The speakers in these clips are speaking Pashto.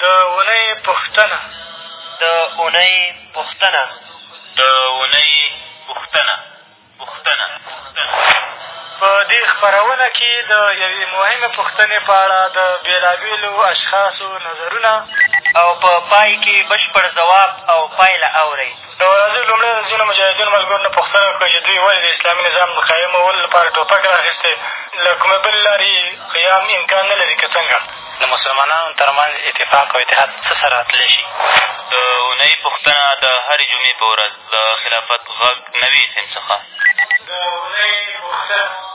د اونۍ پوښتنه د اونۍ پوښتنه د اونۍ پوښتنه پوښتنه په دې خپرونه کې د یوې مهمې پوښتنې په اړه د بېلابېلو اشخاصو نظرونه او په پای کې بشپړ ځواب او پایله اورئ. د ورځې لومړۍ ورځ ځینو مجاهدینو ملګرو نه پوښتنه وکړه چې دوی ولې د اسلامي نظام د قایمولو لپاره ټوپک را اخېستی، له کومې بلې لارې یې قیام امکان نه لري که څنګه؟ د مسلمانانو تر منځ اتفاق او اتحاد څه سره تللی شي؟ د اونۍ پوښتنه، د هرې جمعې په ورځ د خلافت غږ نوي اېف اېم څخه. د اونۍ پوښتنه.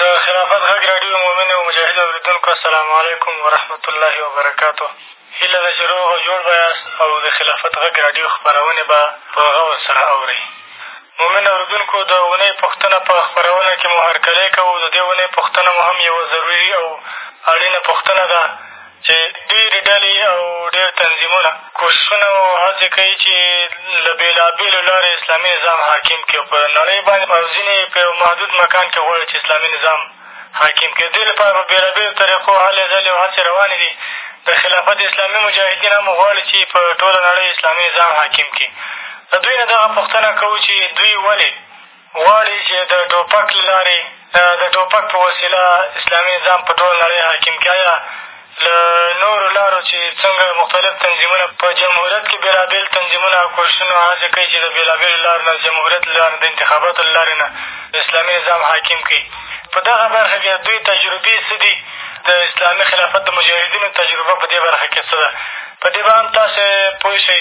د خلافت غږ راډیو مؤمنې او مجاهدو اورېدونکو السلام علیکم ورحمت الله وبرکاتو هیله ده چې روغ او جوړ به یاست او د خلافت غږ راډیو خپرونې به په غور سره اورئ مؤمن اورېدونکو د اونۍ پوښتنه په خپرونه کښې مو هرکلی کوو د دې اونۍ پوښتنه مو هم یوه ضروري او اړینه پوښتنه ده چې ډېرې ډلې او ډېر تنظیمونه کوششونه او هڅې کوي چې له بېلابېلو لارې اسلامي نظام حاکم کړي او په نړۍ باندې او ځینې یې په یو محدود مکان کښې غواړي چې اسلامي نظام حاکم کړي. دې لپاره په بېلابېلو طریقو هلې ځلې او هڅې روانې دي. د خلافت اسلامي مجاهدین هم غواړي چې په ټوله نړۍ اسلامي نظام حاکم کړي. له دوی نه دغه پوښتنه کوو چې دوی ولې غواړي چې د ټوپک له لارې د ټوپک په وسیله اسلامي نظام په ټوله نړۍ حاکم کړي ایا له نورو لارو چې څنګه مختلف تنظیمونه په جمهوریت کښې بېلابېل تنظیمونه او کوششونه هڅې کوي چې د بېلابېلو لارو نه جمهوریت له لارې د انتخاباتو له لارې نه د اسلامي نظام حاکم کړي په دغه برخه کښې دوی تجربې څه دي د اسلامي خلافت د مجاهدینو تجربه په دې برخه کښې څه ده په دې به هم تاسې پوه شئ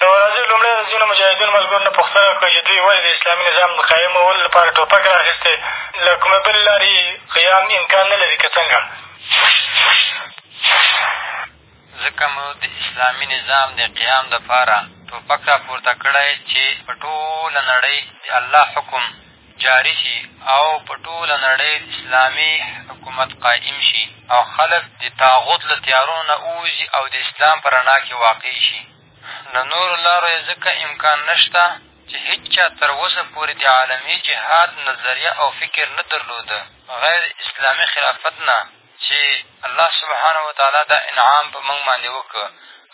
د ورځې لومړۍ ورځ ځینو مجاهدینو ملګرو نه پوښتنه وکړه چې دوی ولې د اسلامي نظام د قایمولو لپاره ټوپک را اخېستی، له کومې بلې لارې یې قیام امکان نه لري که څنګه؟ ځکه مو د اسلامي نظام د قیام لپاره ټوپک را پورته کړی چې په ټوله نړۍ د الله حکم جاري شي او په ټوله نړۍ اسلامي حکومت قایم شي او خلک د طاغوت له تیارونو نه ووځي او د اسلام په رڼا کښې واقع شي. له نورو لارو یې ځکه امکان نه شته چې هېچا تر اوسه پورې د عالمي جهاد نظریه او فکر نه درلوده غیر اسلامي خلافت نه چې الله سبحانه وتعالی دا انعام په موږ باندې وکړ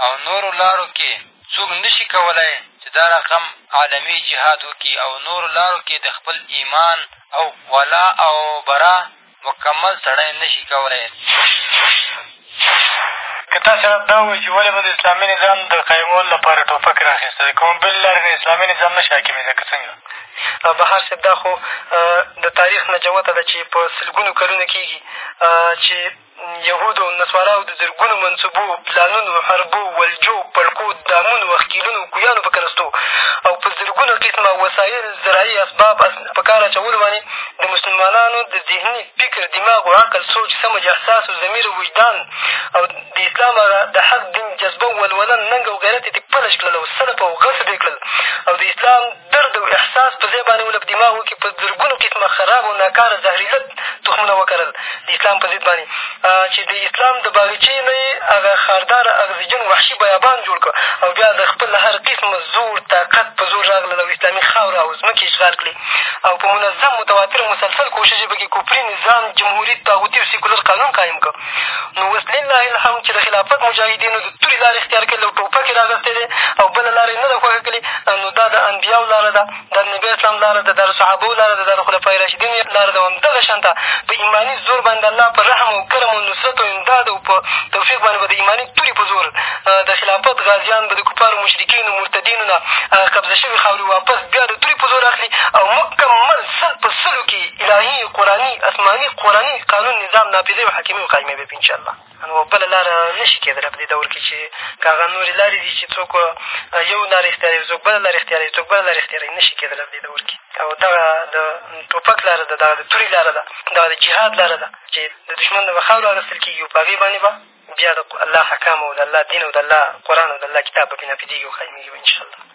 او نورو لارو کې څوک نه شي کولی چې دا رقم عالمي جهاد وکړي او نورو لارو کې د خپل ایمان او ولا او برا مکمل سړی نه شي کولی. که تاسې راته دا ووایي چې ولې به د اسلامي نظام د قایمولو لپاره ټوپک را اخېستی دی، کومې بلې لارې نه اسلامي نظام نه شي حاکمېدای که څنګه؟ بهار صاحب دا خو د تاریخ نه جوته ده چې په سلګونو کلونه کېږي چې یهودو او نصاراو د زرګونو منصوبو پلانونو حربو ولجو پړکو دامونو او ښکېلونو او کویانو په کنستو او په زرګونو قسمه وسایل زراعي اسباب په کار اچولو باندې د مسلمانانو د ذهني فکر دماغ و عقل سوچ سمج احساس و ضمیر و وجدان او د اسلام هغه د حق دین جذبه و ولوله ننګ او غیرت یې پلش کړل او سلب او غصب یې کړل او د اسلام درد او احساس په ځای باندې ول په دماغو کښې په زرګونو قسمه خراب او ناکاره زهريله تخمونه وکرل د اسلام په ضد باندې چې د اسلام د باغچې نه یې هغه ښارداره اغزیجن وحشي بیابان جوړ کړ او بیا د خپل هر قسم زور طاقت په زور راغلل او اسلامي خاوره او ځمکې اشغال کړې او په منظم متواتر او مسلسل کوشش یې پکې کفري نظام جمهوري طاغوتي او سیکولر قانون قایم کړ نو اوس لله الحمد چې د خلافت مجاهدینو د تورې لارې اختیار کړې او ټوپک یې راغستی دی او بله لاره یې نه ده خوښه کړې نو دا د انبیاو لاره ده د نبي علیه سلام لاره ده، د هغه صحابهوو لاره ده، د هغه خلفای راشدینو لاره ده او همدغه شان ته په ایماني زور باندې د الله په رحم او کرم او نصرت او امداد او په توفیق باندې به د ایماني توري په زور د خلافت غازیان به د کفارو مشرکینو مرتدینو نه هغه قبضه شوې خاورې واپس بیا د توري په زور اخلي او مکمل سل په سلو کښې الهي قرآني اسماني قرآني قانون نظام نافظوي او حاکموي او قایموي به انشاءالله او بله لاره نه شي کېدلی په دې دور کښې چې که هغه نورې لارې دي چې څوک یو لاره اختیاروي څوک بله لاره اختیاروي څوک بله لاره اختیاروي نه شي کېدلی په دې دور کښې او دغه د ټوپک لاره ده دغه د توري لاره ده دغه د جهاد لاره ده چې د دښمن نه به خاوره اخېستل کېږي او په هغې باندې به بیا د الله احکام او د الله دین او د الله قرآن او د الله کتاب به بنا پېدېږي او قایمېږي به انشاءالله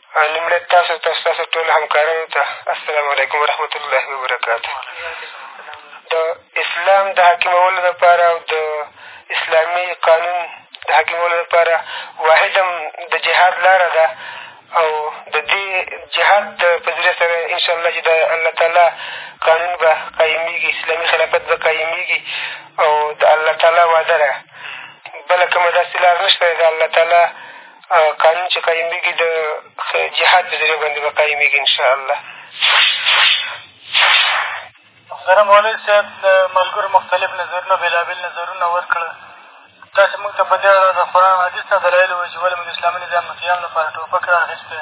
لومړی تاسو ته ستاسو ټولو همکارانو ته السلام علیکم ورحمت الله وبرکاتو د اسلام د حاکمولو لپاره او د اسلامي قانون د حاکمولو لپاره واحد هم د جهاد لاره ده او د دې جهاد په ذریعه سره انشاءالله چې د الله تعالی قانون به قایمېږي اسلامي خلافت به قایمېږي او د الله تعالی وعده ده بله کومه داسې لار نه شته د الله تعالی قانون چې قایمېږي د جهاد په ذریعه باندې به قایمېږي انشاءالله محترم والي صاحب د ملګرو مختلف نظرونه بېلابېل نظرونه ورکړل تاسې مونږ ته په دې اړه د قرآن حدیث نه دلایل ووایي چې ولې مونږ د اسلامي نظام د قیام لپاره ټوپک را اخېستی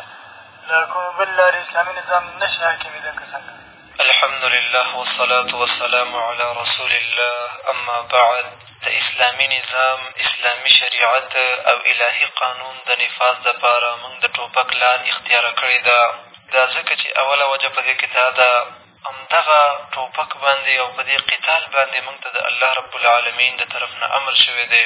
له کومې بلې لارې اسلامي نظام نه شي حاکمېدی که څنګه الحمدلله والصلاة والسلام علی رسول الله اما بعد د اسلامي نظام اسلامي شریعت او الهي قانون د نفاذ دپاره موږ د ټوپک لار اختیاره کړې ده دا ځکه چې اوله وجه په دې کښې دا ده همدغه ټوپک باندې او په دې قتال باندې موږ ته د الله رب العالمین د طرف نه امر شوی دی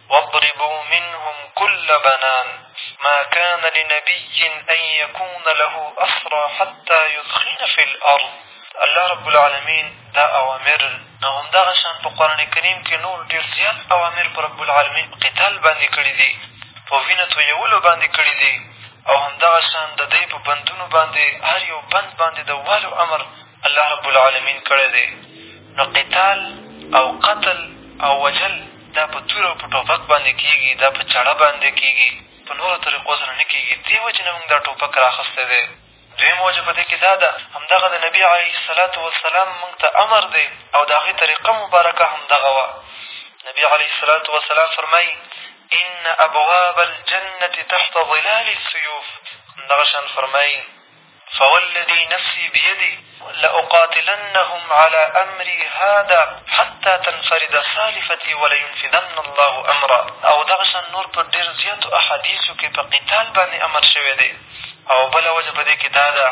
واضربوا منهم کل بنان ما کان لنبی ان یکون له اسری حتی یثخن فی الارض الله رب العلمین دا اوامر نو همدغه شان په قرآن کریم کښې نور ډېر زیات اوامر په رب العلمین په قتال باندې کړي دي په وینه تویولو باندې کړي دي او همدغه شان د دی په بندونو باندې هر یو بند باندې د والو امر الله رب العالمین کړی دی نو قتال او قتل او وجل دا په توره او په ټوپک باندې کېږي، دا په چړه باندې کېږي، په نورو طریقو سره نه کېږي، دې وجې نه مونږ دا ټوپک را اخیستی دی. دوېمه وجه په دې کښې دا ده، همدغه د نبي علیه الصلوة والسلام مونږ ته امر دی او د هغۀ طریقه مبارکه همدغه وه. نبي علیه الصلوة والسلام فرمائی، ان ابواب الجنة تحت ظلال السیوف، همدغه شان فرمائی، فوالذي نفسي بيدي لاقاتلنهم على امري هذا حتى تنفرد سالفتي ولينفذن الله امرا او دغه شان نور په ډېر زیاتو احادیثو کښې په قتال باندې امر شوی دی او بله وجه په دې کښې دا ده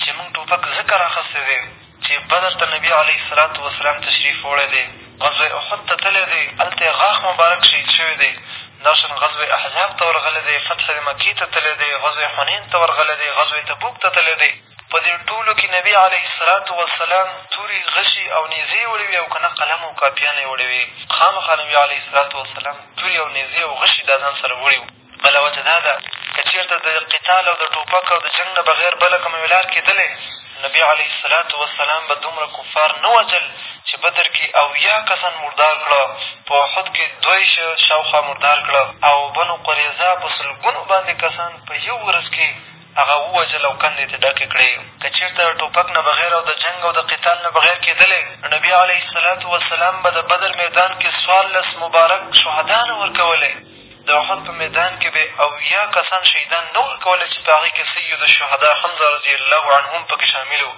چې مونږ ټوپک ځکه رااخستی دی چې بدر ته نبي علیه الصلوة والسلام تشریف وړی دی، غزوه احد ته تللی دی، هلته یې غاښ مبارک شهید شوی دی، همداشان غزوه احزاب ته ورغلی دی، فتح مکې ته تللی دی، غزوه حنین ته ورغلی دی، غزوه تبوک ته تللی دی، په دې ټولو کښې نبي علیه الصلوة والسلام توري، غشي او نېزې وړې وې او که نه قلم او کاپيانې وړې وې، خامخا نبي علیه الصلوة والسلام توري او نېزې او غشي دا ځان سره وړي وو. بله وجه دا ده که چېرته د قتال او د ټوپک او د جنګ نه بغیر بله کومه یوه لار کېدلې نبي علیه الصلات وسلام به دومره کفار نه وژل چې بدر کې اویا کسان مردار کړه په احد کې دوه یې شاوخوا مردار کړه او بنو قریظه په سلګونو باندې کسان په یو ورځ کې هغه ووژل او کندې ترې ډکې کړې که چېرته د ټوپک نه بغیر او د جنګ او د قتال نه بغیر کېدلی نو نبي علیه الصلات وسلام به د بدر میدان کې څوارلس مبارک شهدا نه ورکولی د احد په میدان کې به اویا کسان شهیدان نه ورکولی چې په هغې کې سیدالشهدا حمزه رضی الله عنه هم په کې شامل وو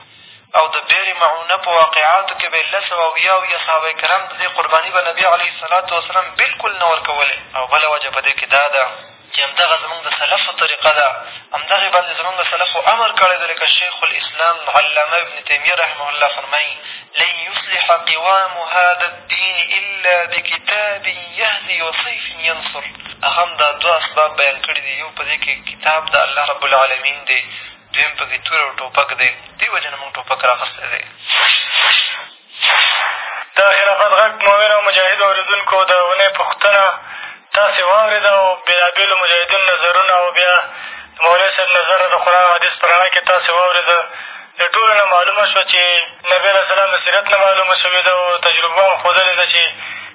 او د بیر معونه په واقعاتو کې به یې لس سوه اویا اویا صحابه کرام د دې قرباني به نبي علیه الصلات وسلام بلکل نه ورکولې او بله وجه په دې کې دا ده چې همدغه زمونږ د سلفو طریقه ده همدغې باندې زمونږ د سلفو امر کړی دی لکه شیخ الاسلام علامه ابن تیمیه رحمه الله فرمایي لن یصلح قوام هذا الدین الا بکتاب یهدی و سیف ینصر هغه هم دا دوه اسباب بیان کړي دي یو په دې کښې کتاب د الله رب العالمین دی دویم په کښې توره او ټوپک دی دې وجې نه مونږ ټوپک را اخیستی دی د خلافت غږ مؤمن او مجاهدو اورېدونکو د اونۍ پوښتنه تاسې واورېده او بېلابېلو مجاهدینو نظرونه او بیا د مولوي صاحب نظر د قرآن او حدیث په رڼا کښې تاسې واورېده له ټولو نه معلومه شوه چې نبي علیه السلام د سیرت نه معلومه شوې ده او تجربو هم ښودلې ده چې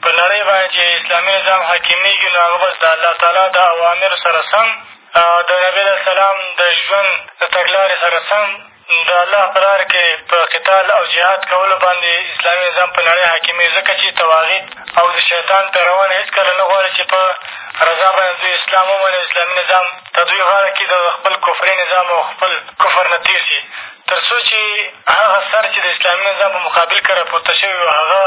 په نړۍ باندې چې اسلامي نظام حاکمېږي نو هغه بس د الله تعالی د اوامرو سره سم د نبي علیه السلام د ژوند د تګلارې سره سم د الله په لار کې په قتال او جهاد کولو باندې اسلامي نظام په نړۍ حاکمېږي ځکه چې تواغیت او د شیطان پیروان هېڅکله نه غواړي چې په رضا باندې دوی اسلام ومني اسلامي نظام د دوی غاړه کې د خپل کفري نظام او خپل کفر نه تېر شي تر څو چې هغه سر چې د اسلامي نظام په مقابل کې راپورته شوی وي هغه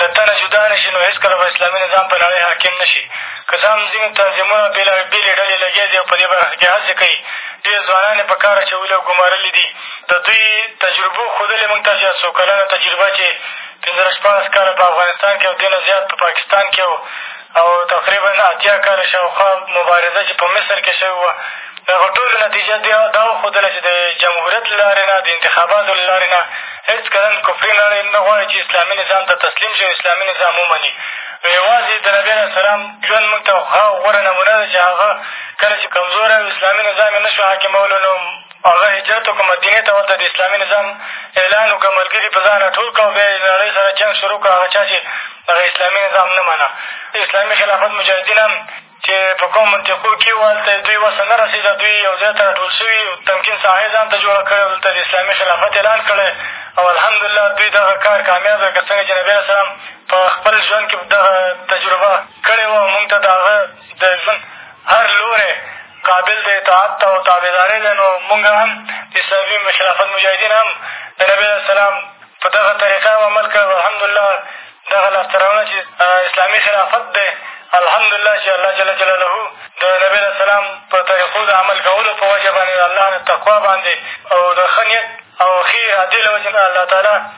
له تنه جدا نه شي نو هېڅکله به اسلامي نظام په نړۍ حاکم نه شي که څه هم ځینې تنظیمونه بېلا بېلې ډلې لګیا دي او په دې برخه کې هڅې کوي ډېر ځوانان یې په کار اچولي او ګمارلي دي د دوی تجربو ښودلې مونږ ته چې دا څو کلنه تجربه چې پېنځلس شپاړس کاله په افغانستان کې او دې نه زیات په پاکستان کې او او تقریبا اتیا کاله شاوخوا مبارزه چې په مصر کې شوې وه، د هغو ټولو نتیجه دا وښودله چې د جمهوریت له لارې نه، د انتخاباتو له لارې نه هېڅکله کفري نړۍ نه غواړي چې اسلامي نظام ته تسلیم شي او اسلامي نظام ومني. نو یوازې د نبي علیه السلام ژوند مونږ ته هغه غوره نمونه ده چې هغه کله چې کمزوری او اسلامي نظام یې نه شو حاکمولو نو هغه هجرت وکړ مدینې ته ورته د اسلامي نظام اعلان وکړ ملګري په ځان اټول کړه او بیا یې له نړۍ سره جنګ شروع کړ هغه چا چې دغه اسلامي نظام نه منه اسلامي خلافت مجاهدین هم چې په کومو منطقو کښې وو هلته یې دوی وسه نه رسېده دوی یو ځای ته راټول شوي تمکین ساحه یې ځان ته جوړه کړې او دلته د اسلامي خلافت اعلان کړی او الحمدلله دوی دغه کار کامیاب دی که څنګه چې نبي علیه سلام په خپل ژوند کښې دغه تجربه کړې وه او مونږ ته د هغه د ژوند هر لوری قابل د اطاعت او تابعدارۍ دی، نو مونږ هم اسلامي خلافت مجاهدین هم د نبي علیه السلام په دغه طریقه هم عمل کړی او الحمدالله دغه لاسته راوړنه چې اسلامي خلافت دی الحمدالله چې الله جل جلاله د نبي علیه السلام په طریقو د عمل کولو په وجه باندې د الله نه تقوا باندې او د ښه نیت او ښې ارادې له وجې نه الله تعالی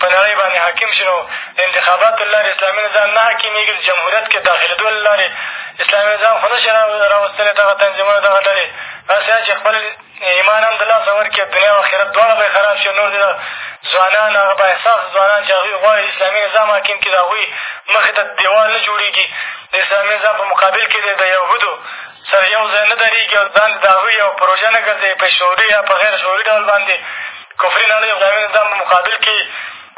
په نړۍ باندې حاکم شي، نو د انتخاباتو له لارې اسلامي نظام نه حاکمېږي، د جمهوریت کې داخلېدو له لارې اسلامي نظام خو نه شي راوستلی، دغه تنظیمونه، دغه ډلې داسې نه چې خپل ایمان هم د لاسه ورکړي، دنیا او اخرت دواړه به یې خراب شي او نور دې دا ځوانان، هغه بااحساسه ځوانان چې هغوی غواړي اسلامي نظام حاکم کړي، د هغوی مخې ته دېوال نه جوړېږي، د اسلامي نظام په مقابل کې دی د یهودو سره یو ځای نه درېږي او ځان د هغوی یوه پروژه نه ګرځوي، په شعوري یا په غیر شعوري ډول باندې کفري نړۍ غلامي نظام په مقابل کښې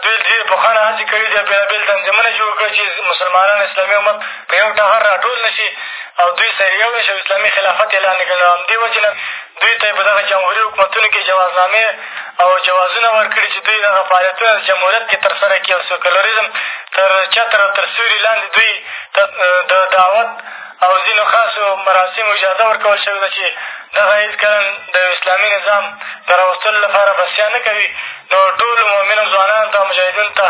دوی ډېرې پوښانه هڅې کړې دي او بېلابېل تنظیمونه یې جوړ کړل چې مسلمانان اسلامي امت په یو ټغر را ټول نه شي او دوی سره یو نه شي او اسلامي خلافت یې لاندې کړي نو همدې وجې نه دوی ته یې په دغه جمهوري حکومتونو کښې جوازنامې او جوازونه ورکړي چې دوی دغه فعالیتونه د جمهوریت کښې تر سره کړي او سیکولریزم تر چتر او تر سیوري لاندې دوی ته د دعوت او ځینو خاصو مراسمو اجازه ورکول شوې ده چې دغه عید کلن د یو اسلامي نظام د راوستلو لپاره بسیا نه کوي نو ټولو مؤمنو ځوانانو ته مجاهدینو ته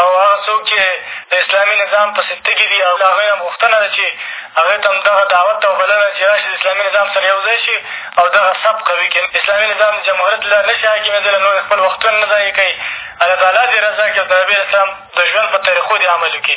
او هغه څوک چې د اسلامي نظام پسې تږي دي او له هغوی نه غوښتنه ده چې هغوی ته هم دغه دعوت او بلنه چې راشي د اسلامي نظام سره یو ځای شي او دغه سب قوي کړي اسلامي نظام د جمهوریت له نه شي حاکمېدلی نور خپل وختونه نه ضایع کوي الله تعالی دې رضا کړي او د نبي اسلام د ژوند په طریقو دې عمل وکړي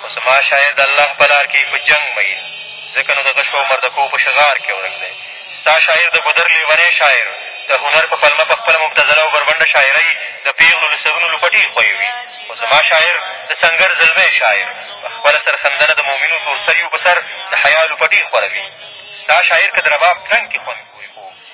خو زما شاعر د الله په لار کې په جنګ مئین ځکه نو د غشو او مردکو په شغار کې ورک دی ستا شاعر د ګودر لېونی شاعر د هنر په پلمه په خپله مبتذله او بربنډه شاعرۍ د پېغلو له سرونو لوپټې خویوي خو زما شاعر د سنګر زلمی شاعر په خپله سرښندنه د مؤمنو تورسریو په سر د حیا لوپټې خوروي ستا شاعر که د رباب ترنګ کې خوند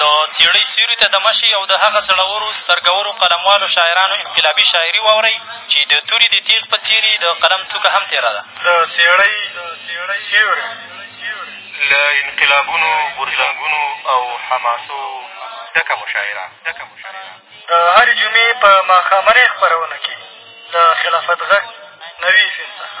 د څېړۍ سیوري ته دمه شئ او د هغه زړورو، زرګورو، قلموالو، شاعرانو انقلابي شاعري واورئ چې د توري د تېغ په څېر یې د قلم څوکه هم تېره ده. د څېړۍ سیوری له انقلابونو، غورځنګونو او حماسو ډکه مشاعره د هرې جمعې په ماښامنۍ خپرونه کې له خلافت غږ نوي اف ام څخه.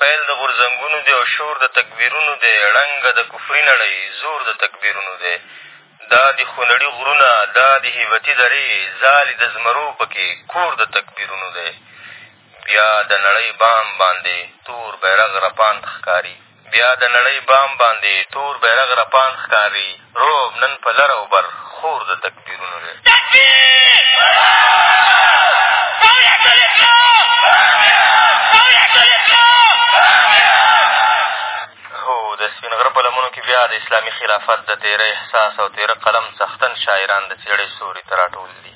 پیل د غورځنګونو دی او شور د تکبیرونو دی ړنګه د کفري نړۍ زور د تکبیرونو دی دا دي خونړي غرونه دا دي هیبتي درې ځالې د زمرو پکې کور د تکبیرونو دی بیا د نړۍ بام باندې تور بیرغ رپاند ښکاري بیا د نړۍ بام باندې تور بیرغ رپان ښکاري رعب نن په لر او بر خور د تکبیرونو دی هو د سپین غره په لمنو کې بیا د اسلامي خلافت د تېره احساس او تېره قلم څښتن شاعران د څېړۍ سوري ته راټول دي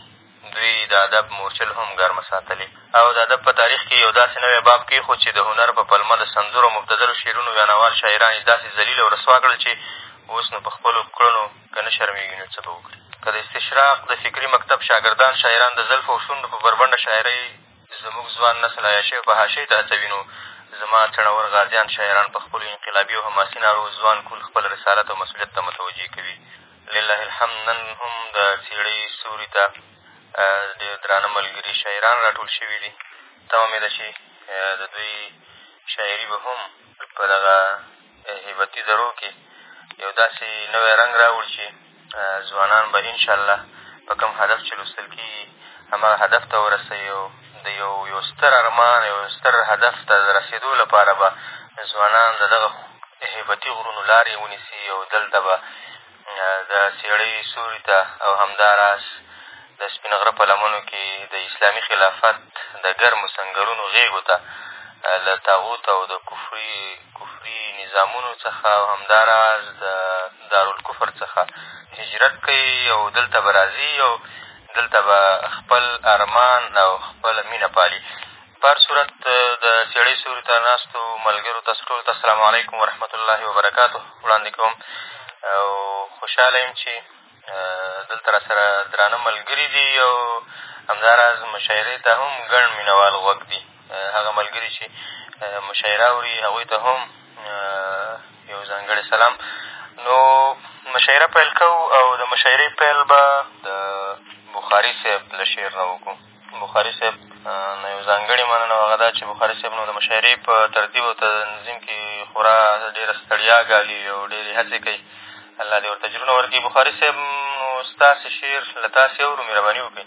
دوی د ادب مورچل هم ګرمه ساتلې او د ادب په تاریخ کښې یو داسې نوی باب کېښود چې د هنر په پلمه د سندرو او مبتذلو شعرونو ویانوال شاعران یې داسې ذلیل او رسوا کړل چې اوس نو په خپلو کړنو که نه شرمېږي نو څه به وکړي که د استشراق د فکري مکتب شاګردان شاعران د زلفو او شونډو په بربنډه شاعرۍ زموږ ځوان نسل عیاشۍ او فحاشۍ ته هڅوي نو زما څڼور غازیان شاعران په خپلو انقلابي او حماسي نارو ځوان کول خپل رسالت او مسؤلیت ته متوجه کوي لله الحمد نن هم د څېړۍ سوري ته ډېر درانه ملګري شاعران را ټول شوي دي تمه مې ده چې د دوی شاعري به هم په دغه هیبتي ذرو کښې یو داسې نوی رنګ راوړي چې ځوانان به انشاءالله په کوم هدف چې لوستل کېږي هماغه هدف ته ورسوي او د یو یو ستر ارمان او یو ستر هدف ته د رسېدو لپاره به ځوانان د دغه هیبتي غرونو لارې ونیسي او دلته به د څېړۍ سوري ته او همداراز د سپین غره په لمنو کې د اسلامي خلافت د ګرمو سنګرونو غېږو ته له تاغوت او د کفري کفري نظامونو څخه او همداراز د دارالکفر څخه هجرت کوي او دلته به راځي او دلته به خپل ارمان او خپله مینه پالي په هر صورت د څېړۍ سیوري ته ناستو ملګرو تاسو ټولو ته السلام علیکم ورحمت الله وبرکاتو وړاندې کوم او خوشحاله یم چې دلته را سره درانه ملګري دي او همداراز مشاعرې ته هم ګڼ مینوال غوږ دي هغه ملګري چې مشاعره اوري هغوی ته هم یو ځانګړی سلام نو مشاعره پیل کوو او د مشاعرې پیل به د بخاري صاحب له شعر نه وکړو بخاري صاحب نه یو ځانګړې مننه هغه دا چې بخاري صاحب نو د مشاعرې په ترتیب او تنظیم کښې خورا ډېره ستړیا ګالي او ډېرې هڅې کوي الله دې ورته اجرونه ورکړي بخاري صاحب نو ستاسې شعر له تاسې اورو مهرباني وکړئ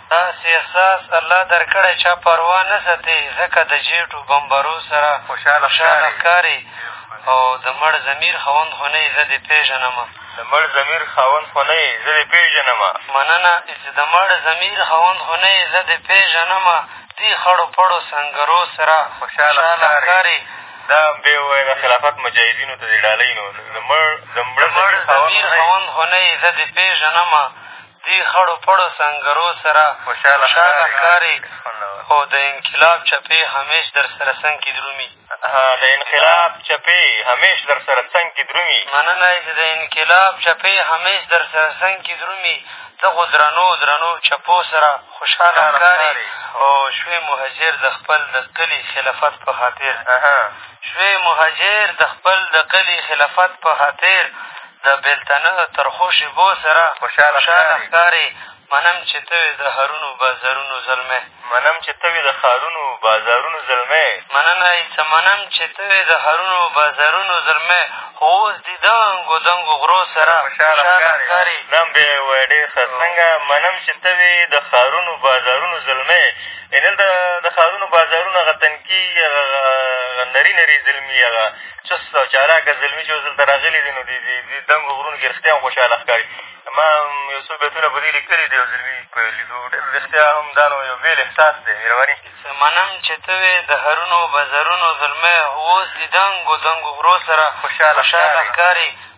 داسې احساس الله درکړی چا پروا نه ساتې ځکه د جېټو بمبرو سره خوشحاله ښکارې او د مړ ضمیر خاوند خو نه یې زه دې پېژنم د مړ ضمیر خاوند خو نه یې زه دې پېژنم مننه چې د مړ ضمیر خاوند خو نه یې زه دې پېژنم دې خړو پړو سنګرو سره خوشحاله ښکارې دا بیا ووایه د خلافت مجاهدینو ته دې ډالۍ نو د مړ ضمیر خاوند خو نه یې زه دې پېژنم دې خړو پړو سنګرو سره خوشاله ښکارې خو د انقلاب چپې همېش در سره څنګ کې درومي. د انقلاب چپې همېش در سره څنګ کې درومي. مننه یې چې د انقلاب چپې همېش در سره څنګ کې درومي. ته خو درنو درنو چپو سره خوشاله ښکارې او شوې مهاجر د خپل د کلي خلافت په خاطر شوې مهاجر د خپل د کلي خلافت په خاطر د بېلتانه د ترخو شېبو سره خوشاله ښکارې منم چې ته وې د هرونو بازارونو زلمی منم چې ته وې د ښارونو بازارونو زلمی مننه یې څه منم چې ته وې د هرونو بازارونو زلمی خو اوس دي دنګو دنګو غرو سره خوشاله ښکارې دا هم بیا وایه ډېر ښه څنګه منم چې ته وې د ښارونو بازارونو زلمی یعنې دلته د ښارونو بازارونه هغه تنکي هغه نري نري زلمي هغه چست او چالاکه زلمي چې اوس دلته راغلي دي نو د دې دنګو غرونو کښې رښتیا هم خوشحاله ښکاري ما یو څو بیتونه په دې لیکلي دي یو زلمي په لیدو ډېر رښتیا هم دا نو یو بېل احساس دی مهرباني منم چې ته وې د هرونو بزرونو زلمی اوس د دنګو دنګو غرو سره خوشحاله ښکاري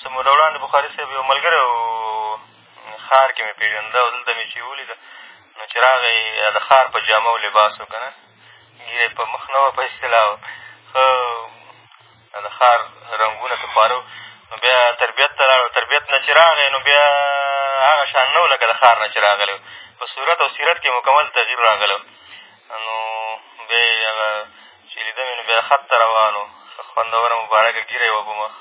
څه موده وړاندې بخاري صاحب یو ملګری و ښار کښې مې پېژنده او دلته مې چې یې ولیده نو چې راغی د ښار په جامه او لباس و که نه ږیره یې په مخ نه وه په اصطلاح ښه د ښار رنګونه پرې خواره وو نو بیا تربیت ته لاړو تربیت نه چې راغی نو بیا هغه شان نه و لکه د ښار نه چې راغلی په صورت او سیرت کښې مکمل تغییر راغلی نو بیا یې هغه چې لیده مې نو بیا خط ته روان و خوندوره مبارکه ږیره یې وه په مخ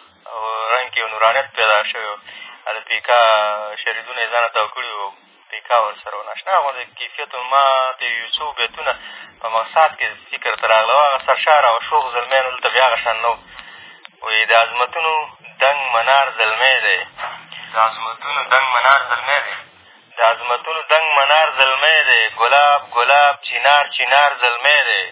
رنګ کښې یو نورانیت پیدا شوی و د پیکا شریدونه یې ځانه تاو کړي وو پیکا ورسره و ناشنا غوندې کیفیت و ما ته یو څو بیتونه په مغسات کښې فکر ته راغله او هغه سرشار او شوخ زلمی نو دلته بیا هغه شان نه و وایي د عظمتونو دنګ منار زلمی دی د عظمتونو دنګ منار زلمی دی د عظمتونو دنګ منار زلمی دی ګلاب ګلاب چنار چنار زلمی دی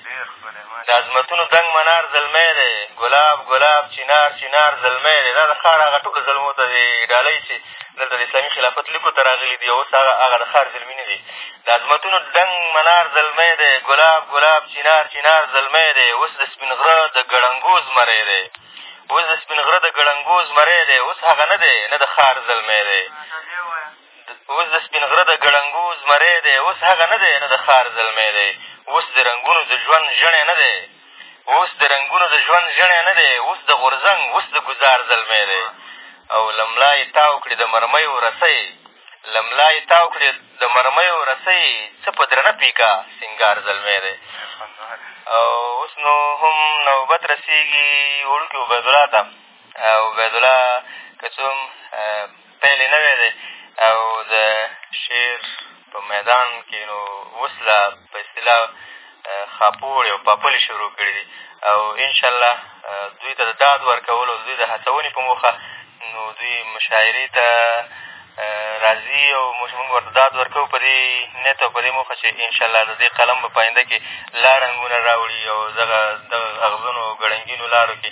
د عظمتونو دنګ منار زلمی دی ګلاب ګلاب چنار چنار زلمی دی دا د ښار هغه ټولو زلمو ته دی ډالۍ چې دلته د اسلامي خلافت لیکو ته راغلي دي اوس هغه هغه د ښار زلمي نه دي د عظمتونو دنګ منار زلمی دی ګلاب ګلاب چنار چنار زلمی دی اوس د سپین غره د ګړنګو زمری دی اوس د سپین غره د ګړنګو زمری دی اوس هغه نه دی نه د ښار زلمی دی اوس د سپین غره د ګړنګو زمری دی اوس هغه نه دی نه د ښار زلمی دی اوس د رنګونو د ژوند ژڼی نه دی اوس د رنګونو د ژوند ژڼی نه دی اوس د غورځنګ اوس د ګزار زلمی دی او له ملا یې تاو کړې د مرمیو رسۍ له ملا یې تاو کړې د مرمیو رسۍ څه په درنه پیکه سینګار زلمی دی او اوس نو هم نوبت رسېږي وړوکي عبیدالله ته عبیدالله که څه هم پیل یې نوی دی او د شعر په میدان کې نو اوس لا په اصطلاح خاپوړې او پاپلې شروع کړي دي او انشاءالله دوی ته د داد ورکولو او دوی د هڅونې په موخه نو دوی مشاعرې ته راځي او موږ ورته داد ورکوو په دې نیت او په دې موخه چې انشاءالله د دې قلم به په آینده کښې لا رنګونه راوړي او دغه دغه اغزنو او ګړنګینو لارو کښې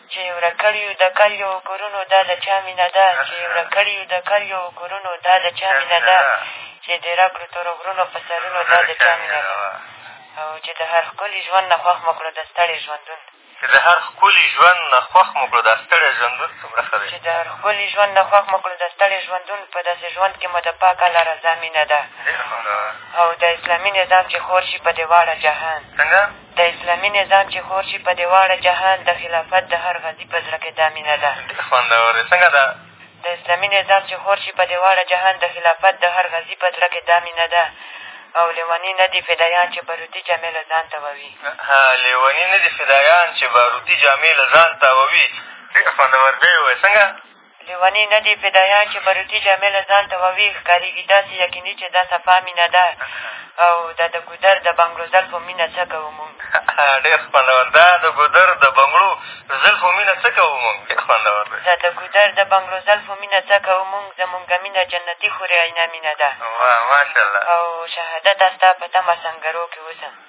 چې یې ورک کړي یو د کل یو ګورونو دا د چا مینه ده چې یې ورک کړي یو د کل یو ګورونو دا د چا مینه ده چې دېره کړو تورو غرونو په سرونو دا د چا مینه ده او چې د هر ښکلي ژوند نه خوښ مو کړو د ستړې ژوندون چې د هر ښکلي ژوند نه خوښ مو کړو دا ستړی ژوندون څومره ښه دی چې د هر ښکلي ژوند نه خوښ مو کړو دا ستړی ژوندون په داسې ژوند کښې مو د پاک الله رضا مینه ده او د اسلامي نظام چې خور شي په دې واړه جهان څنګه د اسلامي نظام چې خور شي په دې واړه جهان د خلافت د هر غازي په زړه کې دا مینه ده. ډېر خوندور دی څنګه ده؟ د اسلامي نظام چې خور شي په دې واړه جهان د خلافت د هر غازي په زړه کې دا مینه ده او لېوني نه دي فدایان چې باروتي جامې له ځان تاووي. ها لېوني نه دي فدایان چې باروتي جامې له ځان تاووي ډېر خوندور بیا یې ووایه څنګه؟ لېوني نه دي فدايان چې بروتي جامې له ځان تووي، ښکارېږي داسې يقيني چې دا صفا مينه ده او دا د ګودر د بنګړو زلفو مينه څه کوو مونږ. ډېر خوندور، دا د ګودر د بنګړو زلفو مينه څه کوو مونږ، ډېر خوندور دی. دا د ګودر د بنګړو زلفو مينه څه کوو مونږ، زمونږ مينه جنتي حورې عينه مينه ده. واه ماشاءالله. او شهادت ستا په تمه سنګرو کې اوسم.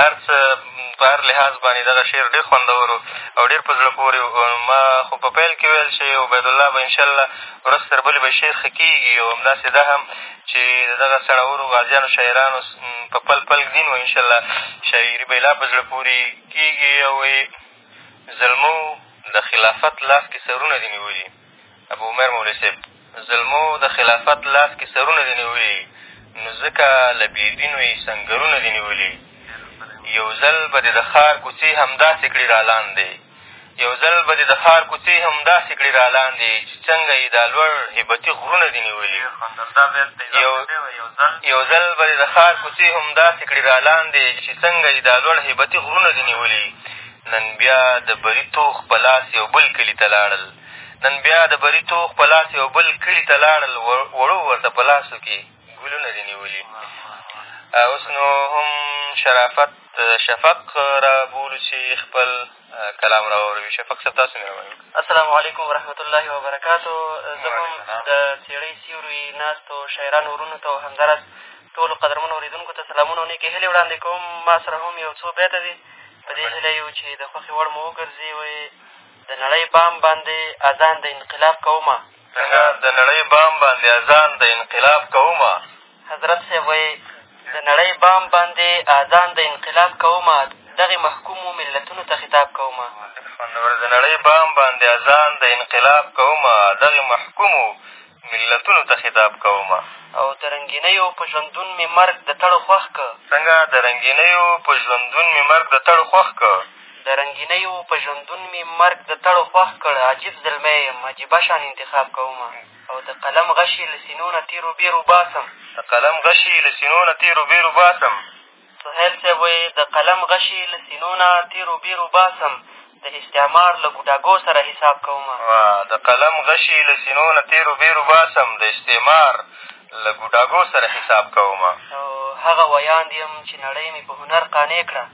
هر څه په هر لحاظ باندې دغه شعر ډېر خوندور و او ډېر په زړه پورې و ما خو په پیل کښې ویل چې عبیدالله به انشاالله ورځ تر بلې به شعر ښه کېږي او همداسې ده هم چې د دغه سړورو غازیانو شاعرانو په پل پل ږدي نو انشاالله شاعري به یې لا په زړه پورې کېږي او زلمو د خلافت لاس کښې سرونه دې نیولي ابو عمر مولوي صاحب! زلمو د خلافت لاس کې سرونه دې نيولي، نو ځکه له بې دينو يې سنګرونه دې نيولي. يو ځل به دې د ښار کوڅې همداسې کړي رالاندې يو ځل به دې د ښار کوڅې همداسې کړي رالاندې چې څنګه يې دا لوړ هيبتي غرونه دې نيولي. يو يو ځل به دې د ښار کوڅې همداسې کړي رالاندې چې څنګه يې دا لوړ هيبتي غرونه دې نيولي. نن بيا د بري توغ په لاس يو بل کلي ته لاړل. نن بیا د بري توغ په لاس یو بل کلي ته لاړل، وړو ورته په لاسو کې ګلونه دي نیولي. اوس نو هم شرافت شفق را بولو چې خپل کلام را واوروي شفق صاحب تاسو مهرباني وکړئ السلام علیکم ورحمت الله وبرکاتو زه هم د څېړۍ سیوري ناستو شاعرانو وروڼو ته او همداراز ټولو قدرمنو اورېدونکو ته سلامونه او نېکې هیلې وړاندې کوم ما سره هم یو څو بیته دي په دې هیله یو چې د خوښې وړ مو وګرځي وې د نړۍ بام باندې اذان د انقلاب کومه څنګه د نړۍ بام باندې اذان د انقلاب کومه حضرت صاحب وایې د نړۍ بام باندې اذان د انقلاب کومه دغې محکومو ملتونو ته خطاب کومه د نړۍ بام باندې اذان د انقلاب کومه دغې محکومو ملتونو ته خطاب کومه. او د رنګینیو په ژوندون مې مرګ د تړو خوښ که. څنګه د رنګینیو په ژوندون مې مرګ د تړو خوښ که. د رنګینیو په ژوندون مې مرګ د تړو خوښ کړ عجیب زلمی یم عجیبه شان انتخاب کومه. او د قلم غشي له سینو نه تېرو بېرو باسم. د قلم غشي له سینو نه تېرو بېرو باسم. سهیل صاحب وایي د قلم غشي له سینو نه تېرو بېرو باسم د استعمار له ګوډاګو سره حساب کوم د قلم غشي له سینو نه تېرو بېرو باسم د استعمار له ګوډاګو سره حساب کوم او هغه ویاند یم چې نړۍ مې په هنر قانع کړه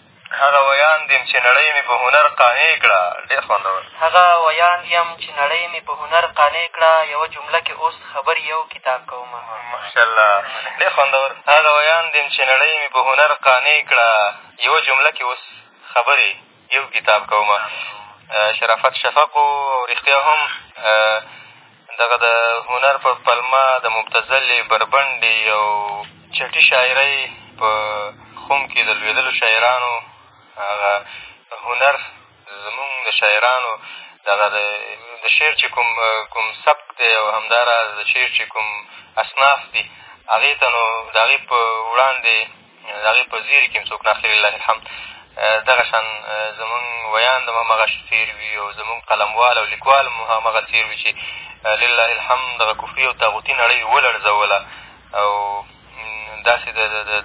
هغه ویاند یم چې نړۍ مې په هنر قانع کړه ډېر خوندور هغه ویاند یم چې نړۍ مې په هنر قانع کړه یوه جمله کې اوس خبرې یو کتاب کوم. ماشاءالله ډېر خوندور هغه ویاند یم چې نړۍ مې په هنر قانع کړه یوه جمله کې اوس خبرې یو کتاب کوم شرافت شفق و او رښتیا هم دغه د هنر په پلمه د مبتذلې بربنډې او چټي شاعرۍ په خم کې د لوېدلو شاعرانو هغه هنر زمونږ د شاعرانو دغه د د شعر چې کوم کوم سبک دی او همداراز د شعر چې کوم اصناف دي هغې ته نو د هغې په وړاندې د هغې په زیري کښې هم څوک ناخلي لله الحمد دغه شان زمونږ ویاند هم همغه څېر وي او زمونږ قلموال او لیکوال هم همغه څېر وي چې لله الحمد دغه کفري او تاغوتي نړۍ ولړزوله او داسې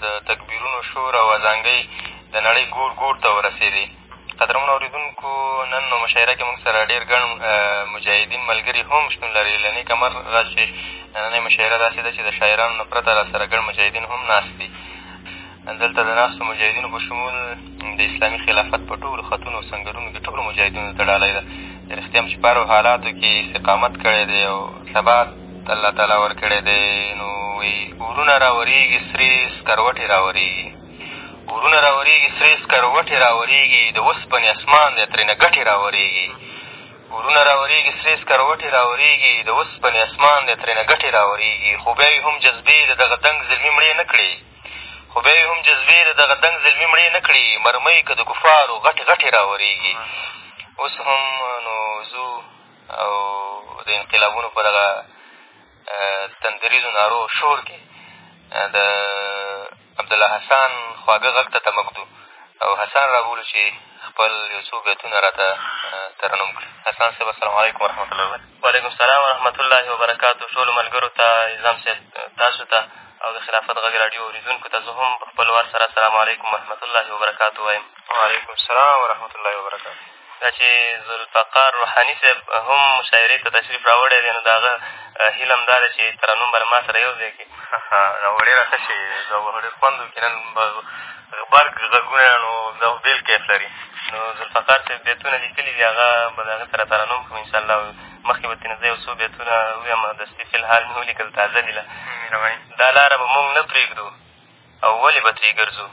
د تکبیرونو شور او اذانګۍ د نړۍ ګور ګور ته ورسېدې قدرمنو اورېدونکو نن نو مشاعره کې موږ سره ډېر ګڼ مجاهدین ملګري هم شتون لري له نیکه مرغه چې نننۍ مشاعره داسې ده چې د شاعرانو نه پرته را سره ګڼ مجاهدین هم ناست دي دلته د ناستو مجاهدینو په شمول د اسلامي خلافت په ټولو خطونو او سنګرونو کښې ټولو مجاهدینو ته ډالۍ ده رښتیا هم چې په هرو حالاتو کښې استقامت کړی دی او ثبات الله تعالی ورکړی دی نو وایي اورونه راورېږي سرې سکروټې راورېږي اورونه راورېږي سرې سکروټې راورېږي د اوسپنې اسمان دی ترېنه ګټې راورېږي اورونه راورېږي سرې سکروټې راورېږي د اوسپنې اسمان دی ترېنه ګټې راورېږي خو بیا یې هم جذبې د دغه دنګ زلمي مړې نه کړې خو بیا یې هم جذبې د دغه دنګ زلمي مړې نه کړې مرمۍ که د کفارو غټې غټې راورېږي اوس هم نو ځو او د انقلابونو په دغه تندریزو نارو شور کښې د عبدالله حسان خواږه غږ ته تمه ږدو او حسان را بولو چې خپل یو څو بیتونه را ته ترنم کړي حسان صاحب السلام علیکم ورحمت الله وبرکاتو وعلیکم السلام ورحمت الله وبرکاتو ټولو ملګرو ته نظام صاحب تاسو ته او د خلافت غږ راډیو اورېدونکو ته زه هم په خپل وار سره السلام علیکم ورحمت الله وبرکاتو وایم وعلیکم السلام ورحمت الله وبرکاتو دا چې ذوالفقار روحاني صاحب هم مشاعرې ته تشریف را وړی دی نو د هغه هیله همدا ده چې ترنم به له ما سره یو ځای کړي ډېره ښه چې دا به ډېر خوند وکړي نن به غبرګ غږونه نو دا بېل کیف لري نو ذوالفقار صاحب بیتونه لیکلي دي هغه به د هغه سره ترنم کړو انشاءالله مخکې به ترېنه زه یو څو بیتونه ووایم دستي فلحال مې ولیکل تازه دي لا دا لاره به مونږ نه پرېږدو او ولې به ترې ګرځو؟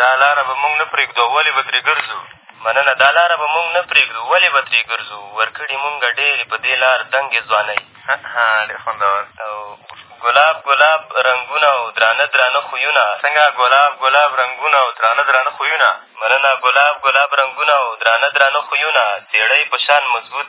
دا لاره به موږ نه پرېږدو او ولې به ترې ګرځو؟ مننه دا لاره به موږ نه پرېږدو ولې به ترې ګرځو؟ ورکړي مونږه ډېرې په دې لار دنګې ځوانۍ. ههه ډېر خوندور. او ګلاب ګلاب رنګونه او درانه درانه خویونه. څنګه ګلاب ګلاب رنګونه او درانه درانه خویونه. مننه ګلاب ګلاب رنګونه او درانه درانه خویونه. څېړۍ په شان مضبوط.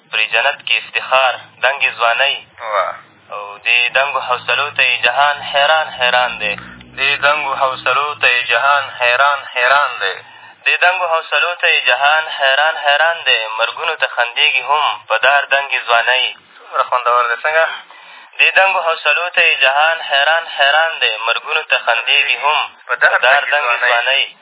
پرې جنت کې افتخار دنګې ځوانۍ وه او دې دنګو حوصلو ته یې جهان حیران حیران دی دې دنګو حوصلو ته یې جهان حیران حیران دی دې دنګو حوصلو ته یې جهان حیران حیران دی مرګونو ته خندېږي هم په دار دنګې ځوانۍ څومره خوندور دی څنګه دې دنګو حوصلو ته یې جهان حیران حیران دی مرګونو ته خندېږي هم په دار دنګې ځوانۍ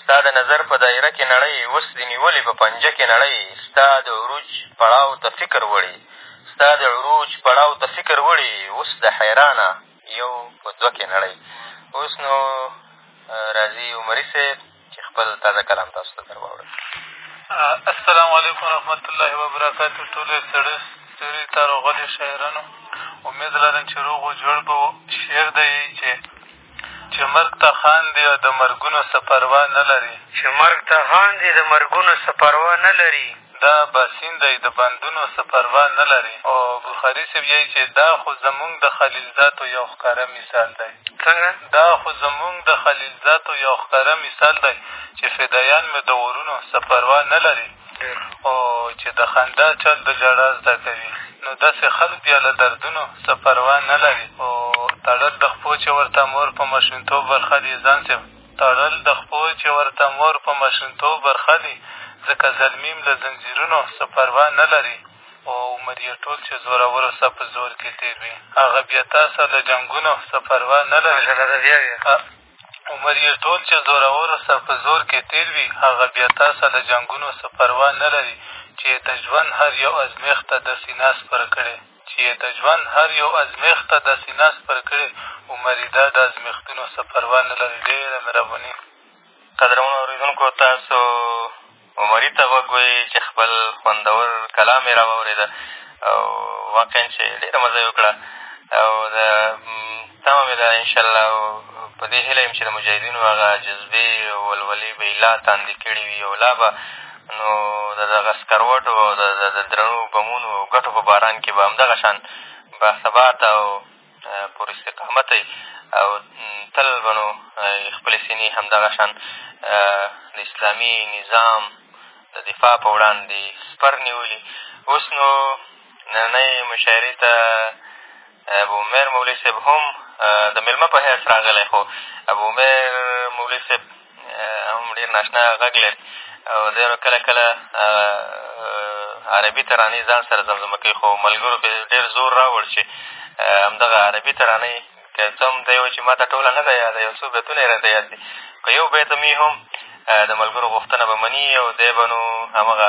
ستا د نظر په دایره کې نړۍ اوس دې نیولې په پنجه کې نړۍ ستا د عروج پړاو ته فکر وړې ستا د عروج پړاو ته فکر وړې اوس د حیرانه یو په دوه کې نړۍ اوس نو راځي عمري صاحب چې خپل تازه کلام تاسو ته در واوړل السلام علیکم ورحمت الله وبرکاتو ټولې سړې ستوري تاروغلې شاعرانو امید لرم چې روغ و جوړ به شعر دی چې چې مرګ ته خاندي او د مرګونو څه پروا نه لري. چې مرګ ته خاندي د مرګونو څه پروا نه لري. دا باسین دی د بندونو څه پروا نه لري. او بخاري صیب یایي چې دا خو زمونږ د خلیلزاتو یو ښکاره مثال دی. څنګه؟ دا خو زمونږ د خلیلزاتو یو ښکاره مثال دی چې فدایان مې د اورونو څه پروا نه لري. او چې د خندا چل د ژړا زده کوي نو داسې خلک بیا له دردونو څه پروا نه لري خو تړل د خپو چې ورته مور په ماشومتوب ورخلي ځان صاحب تړل د خپو چې ورته مور په ماشومتوب ورخلي ځکه زلمیم له زنځیرونو څه پروا نه لري او عمر یې ټول چې زورورو سه په زور کې تېر وي هغه بیا تاسو له جنګونو څه پروا نه لري عمر یې ټول چې زورورو سره په زور کې تېر وي، هغه بیا تا سره له جنګونو څه پروا نه لري چې یې د ژوند هر یو ازمېښت ته د سینا سپر کړی چې یې د ژوند هر یو ازمېښت ته د سینا سپر کړی عمر یې د د ازمېښتونو څه پروا نه لري ډېره مهرباني. قدرمنو اورېدونکو تاسو عمري ته غوږ وي چې خپل خوندور کلام یې را واورېده او واقعا چې ډېره مزه یې وکړه او د تمه مې ده انشاءالله او په دې هیله یم چې د مجاهدینو هغه جذبې او ولولې به یې لا تاندې کړي وي او لا به نو د دغه سکروټو او د درنو بمونو او ګټو په باران کښې به همدغه شان باثباته او پر استقامت ېې او تل به نو ېې خپلې سینې همدغه شان د اسلامي نظام د دفاع په وړاندې سپر نیولي اوس نو ننۍ مشاعرې ته ابوعمر مولوي صاحب هم د مېلمه په حیث راغلی خو ابوعمر مولوي صاحب هم ډېر ناشنا غږ لري او دی نو کله کله عربي ترانې ځان سره زمزمه کوي خو ملګرو پرې ډېر زور راوړ چې همدغه عربي ترانې که څه هم دی وایي چې ما ته ټوله نه ده یاده یو څو بیتونه یې را ته یاد دي که یو بیت هم وي هم د ملګرو غوښتنه به مني او دی به نو همغه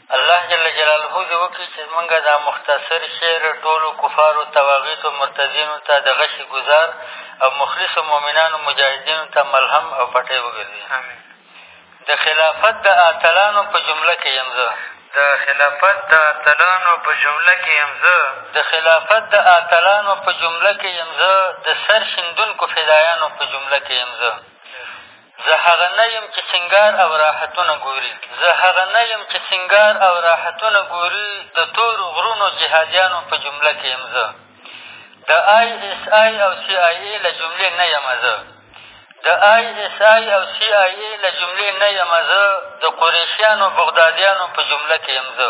الله جل جلاله دې وکړي چې زمونږ دا مختصر شعر ټولو کفارو طواغیتو مرتدینو ته د غشي ګزار او مخلصو مؤمنانو مجاهدینو ته ملهم او پټۍ وګرځي د خلافت د اتلانو په جمله کې یم زه د خلافت د اتلانو په جمله کې یم زه د خلافت د اتلانو په جمله کې یم زه د سر شیندونکو فدایانو په جمله کې یم زه زه هغه نه یم چې سینګار او راحتونه ګوري زه هغه نه یم چې سینګار او راحتونه ګوري د تورو غرونو جهادیانو په جمله کې یم زه د آی اس آی او سي آی اې له جملې نه یم زه د آی اس آی او سي آی اې له جملې نه یم زه د قریشیانو بغدادیانو په جمله کې یم زه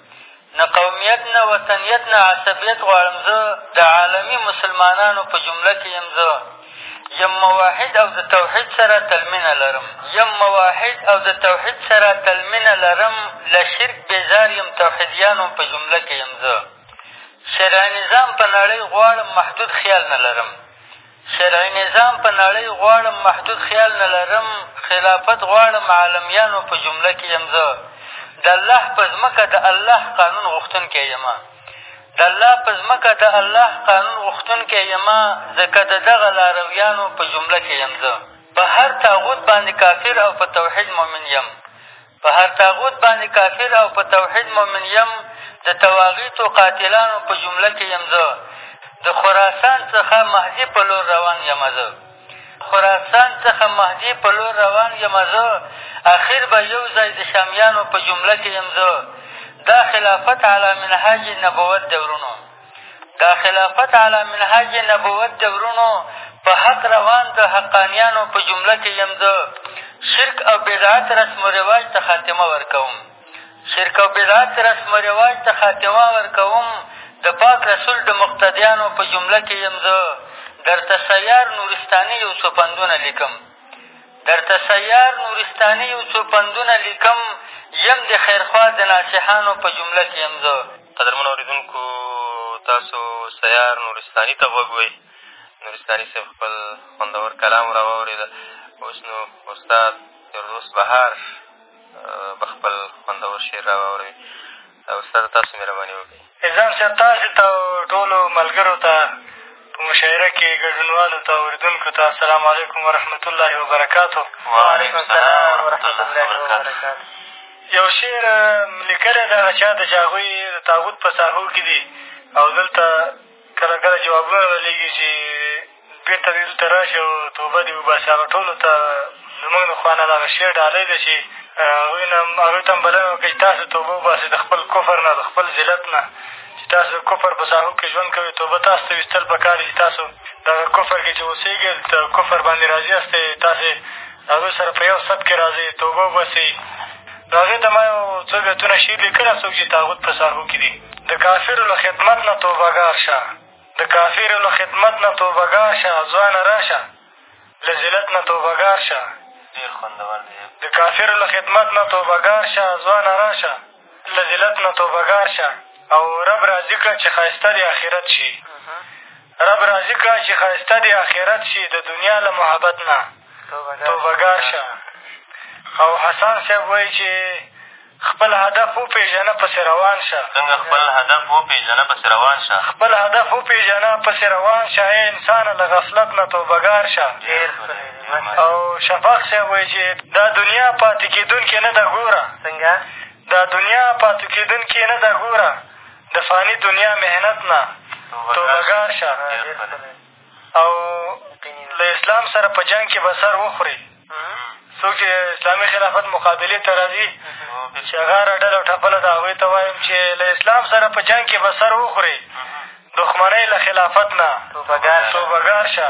نه قومیت نه وطنیت نه عصبیت غواړم زه د عالمي مسلمانانو په جمله کې یم زه یم موحد او د توحید سره تلمینه لرم یم موحد او د توحید سره تلمینه لرم له شرک بېزار یم توحیدیانو په جمله کې یم زه شرع نظام په نړۍ غواړم محدود خیال نه لرم شرعي نظام په نړۍ غواړم محدود خیال نه لرم خلافت غواړم عالمیانو په جمله کې یم زه دالله په ځمکه د الله قانون غوښتونکی یم دالله په ځمکه د الله قانون غوښتونکی یم ځکه د دغه لارویانو په جمله کې یم زه په هر طاغوت باندې کافر او په توحید مؤمن یم په هر طاغوت باندې کافر او په توحید مؤمن یم د تواغیتو قاتلانو په جمله کې یم زه د خراسان څخه مهدي په لور روان یم زه خراسان څخه مهدي په لور روان یم زه اخر به یو ځای د شامیانو په جمله کې یم زه دا خلافت علی منهاج نبوت دی ورونو د خلافت علی منهاج نبوت د ورونو په حق روان د حقانیانو په جمله کې یم زه شرک او بدعت رسم و رواج ته خاتمه ورکوم شرک او بدعت رسم و رواج ته خاتمه ورکوم د پاک رسول د مقتدیانو په جمله کې یم زه درته سیار نورستاني یو څو پندونه لیکم درته سیار نورستاني یو څو پندونه لیکم یم د خیرخوا د ناصحانو په جمله کې یم زه قدرمنو اورېدونکو تاسو سیار نورستاني ته غوږ وئ نورستاني صاحب خپل خوندور کلام را واورېده اوس نو استاد فردوس بهار به خپل خوندور شعر را واوروي استاده تاسو مهرباني وکړئ نظام صاحب تاسې ته او ټولو ملګرو ته په مشاعره کې ګډونوالو ته اورېدونکو ته السلام علیکم ورحمة الله وبرکاته وعلیکم السلام ورحمة الله وبرکاته یو شعر لیکلی د هغه چا ده چې هغوی د تاغوت په ساحو کې دي او دلته کله کله جوابونه رالېږي چې بېرته دې دلته را شي او توبه دې وباسي هغه ټولو ته زمونږ د خوا نه دغه شعر ډالۍ ده چې هغوی نه هغوی ته هم بلنه وکړه چې تاسو توبه وباسئ د خپل کفر نه د خپل ذلت نه چې تاسو د کفر په ساحو کښې ژوند کوئ، توبه تاسو ته ویستل په کار دي چې تاسو دغه کفر کښې چې اوسېږئ، د کفر باندې راضي یاستئ، تاسې د هغوی سره په یو صف کښې راځئ، توبه وباسئ. نو هغې ته ما یو څو بیتونه شعر لیکلي، څوک چې طاغوت په ساحو کښې دي. د کافرو له خدمت نه توبه ګار شه د کافرو له خدمت نه توبه ګار شه ځوانه راشه له ذلت نه توبه ګار شه ډېر خوندور دی د کافرو له خدمت نه توبه ګار شه ځوانه راشه له ذلت نه توبه ګار شه او رب راضي کړه چې ښایسته دې اخرت شي رب راضي کړه چې ښایسته دې اخرت شي د دنیا له محبت نه توبه ګار شه او حسن صاحب وایي چې خپل هدف وپېژنه پسې روان شه څنګه خپل هدف وپېژنه پسې روان شه خپل هدف وپېژنه پسې روان شه ای انسانه له غفلت نه توبهګار شه او شفق صاحب وایي چې دا دنیا پاتې کېدونکې نه ده ګوره څنګه دا دنیا پاتې کېدونکې نه ده ګوره د فاني دنیا محنت نه توبهګار شه او له اسلام سره په جنګ کې به سر وخورې څوک چې اسلامي خلافت مقابلې ته راځي چې هغه رډل او ټپله ده هغوی ته وایم چې له اسلام سره په جنګ کې به سر وخورې دښمنۍ له خلافت نه توبهګار شه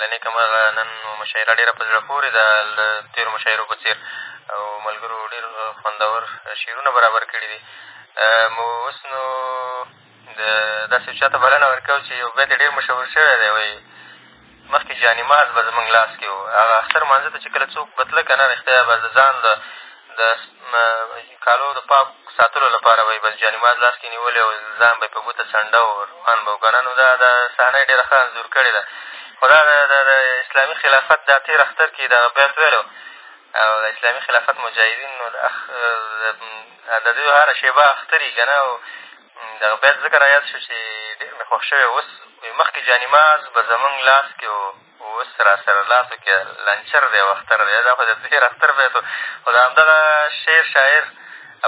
له نېکه مرغه نن مو مشاعره ډېره په زړه پورې ده د تېرو مشاعرو په څېر او ملګرو ډېر خوندور شعرونه برابر کړي دي اوس نو د داسې چا ته بلنه ورکوو چې یو بیت یې ډېر مشهور شوی دی وایي مخکې جانماز به زمونږ لاس کښې و هغه اختر لمانځه ته چې کله څوک به تله که نه رښتیا به د ځان د د کالو د پاک ساتلو لپاره به یې بس جانماز لاس کښې نیولی او ځان به یې په ګوته څنډه او روان به وو که نه نو دا دا صحنه یې ډېره ښه انځور کړې ده خو دا د د اسلامي خلافت دا تېر اختر کښې دغه بیت ویلی او د اسلامي خلافت مجاهدین نو د دوی هره شېبه اختر وي که نه او دغه بیت ځکه را یاد شو چې ډېر مې خوښ شوی اوس مخکې جانماز به زمونږ لاس کښې و اوس را سره لاسو کې لنچر دی او اختر دی دا خو د تېر اختر بیت و خو د همدغه شعر شاعر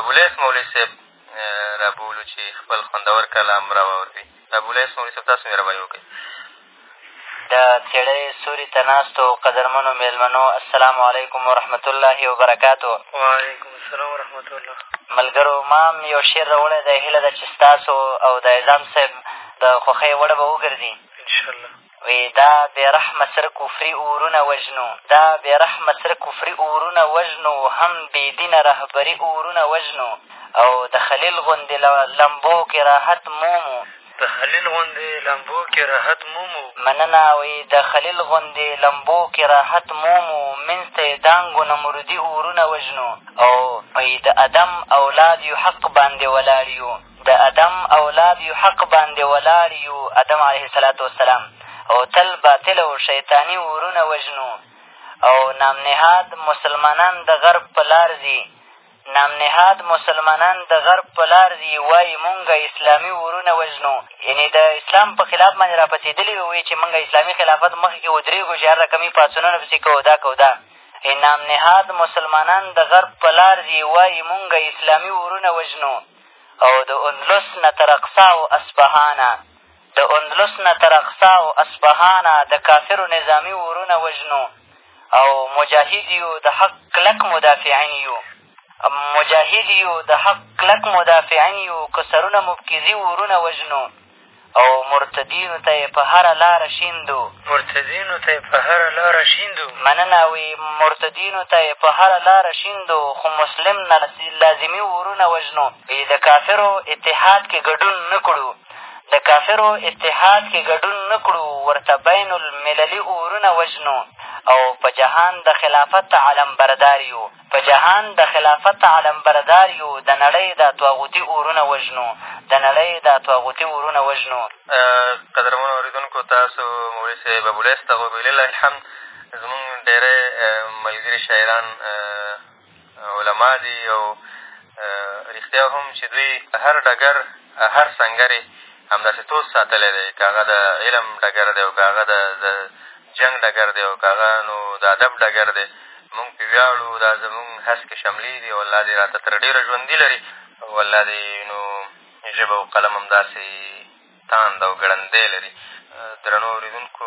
ابولیث مولوي صاحب را بولو چې خپل خوندور کلام را واوروي ابولیث مولوي صاحب تاسو مهرباني وکړئ د څېړۍ سوري ته ناستو قدرمنو مېلمنو السلام علیکم ورحمت الله وبرکاتو وعلیکم السلام ورحمت الله ملګرو ما هم یو شعر راوړی دی هیله ده چې ستاسو او د عظام صاحب د خوښۍ وړ به وګرځي انشاءالله وې دا بې رحمه سره کفري اورونه وژنو دا بې رحمه سره کفري اورونه وژنو هم بې دینه رهبري اورونه وژنو او د خلیل غوندې لمبو کې راحت مومو د خلیل غوندې لمبو کې راحت مومو مننه وې د خلیل غوندې لمبو کې راحت مومو منځ ته یې دانګو نمرودي اورونه وژنو او د ادم اولاد یو حق باندې ولاړ یو د ادم اولاد یو حق باندې ولاړ یو ادم علیه الصلات والسلام او تل باطل او شیطاني اورونه وژنو او نام نهاد مسلمانان د غرب په لار ځي نام نهاد مسلمانان د غرب په لار ځي وایي مونږ اسلامي اورونه وژنو یعنې د اسلام په خلاف باندې را پڅېدلي وي وایي چې مونږ اسلامي خلافت مخې کښې ودرېږو چې هر رقمي پاڅونونه پسې کوو دا کوو دا نام نهاد مسلمانان د غرب په لار ځي وایي مونږ اسلامي اورونه وژنو او د اندلس نه تر اقصی او اصفهانه د اندلس نه تر اقصی او اصفهانه د کافرو نظامي ورونه وژنو او مجاهد یو د حق کلک مدافعین یو مجاهد یو د حق کلک مدافعین یو که سرونه مبکزي ورونه وژنو او مرتدینو ته یې په هره لاره شیندو. مرتدینو ته یې په هره لاره شیندو. مننه وي مرتدینو ته یې په هره لاره شیندو، خو مسلم نه لازمي ورونه وژنو، وي د کافرو اتحاد کې ګډون نه کړو، د کافرو اتحاد کې ګډون نه کړو، ورته بین المللي اورونه وژنو او په جهان د خلافت علمبردار یو. په جهان د خلافت علمبردار یو، د نړۍ دا طاغوتي اورونه وژنو، د نړۍ دا طاغوتي اورونه وژنو. قدرمنو اورېدونکو! تاسو مولوي صاحب ابولیث ته ولله الحمد زمونږ ډېری ملګري شاعران علما دي او رښتیا هم چې دوی هر ډګر هر سنګر یې همداسې تود ساتلی دی، که هغه د علم ډګر دی او که هغه د جنګ ډګر دی او که هغه نو د ادب ډګر دی، موږ پرې ویاړو او دا زموږ هسکې شملې دي او الله دې راته تر ډېره ژوندي لري او الله دې نو ژبه او قلم همداسې تاند او ګړندی لري. درنو اورېدونکو!